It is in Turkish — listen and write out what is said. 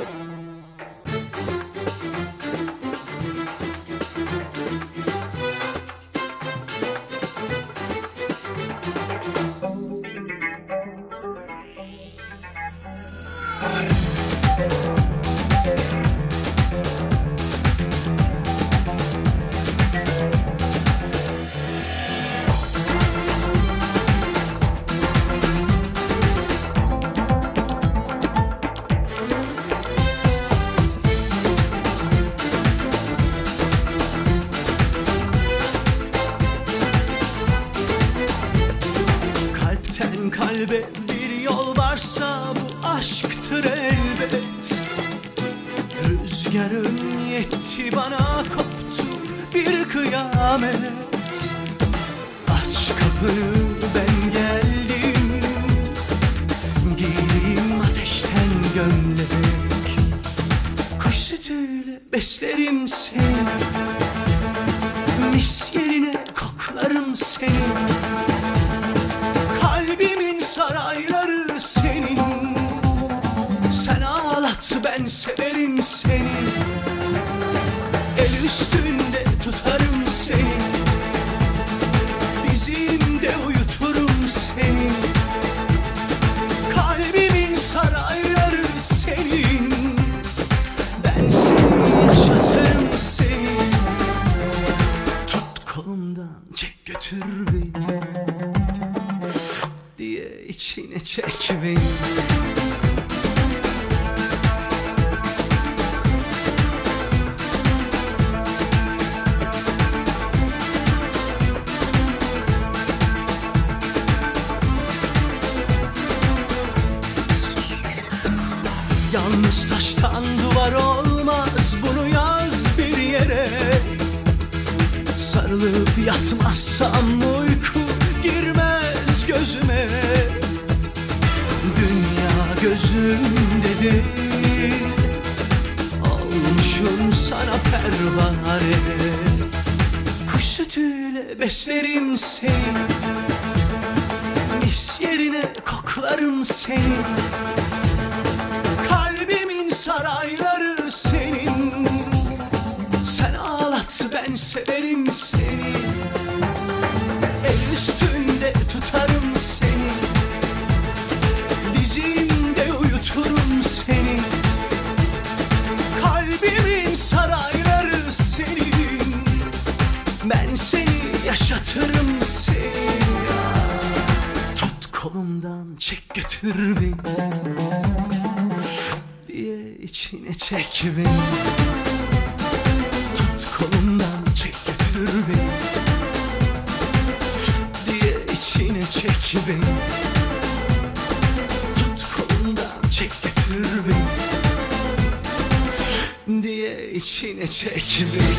Good night. kalbe bir yol varsa bu aşktır elbet. Rüzgarın yetti bana koptu bir kıyamet. Aç kapını ben geldim. Giyeyim ateşten gömlek. Kuş sütüyle beslerim seni. Mis yerine koklarım seni. Severim seni. El üstünde tutarım seni. Dizimde uyuturum seni. Kalbimin sarayları senin. Ben seni yaşatırım seni. Tut kolumdan çek götür beni. Diye içine çek beni Yalnız taştan duvar olmaz bunu yaz bir yere. Sarılıp yatmazsam uyku girmez gözüme. Dünya gözümde değil Olmuşum sana pervane. Kuş sütüyle beslerim seni. Mis yerine koklarım seni severim seni. El üstünde tutarım seni. Dizimde uyuturum seni. Kalbimin sarayları senin. Ben seni yaşatırım seni. Tut kolumdan çek götür beni. Diye içine çek beni çek beni. Tut kolumdan çek götür beni. Diye içine çek beni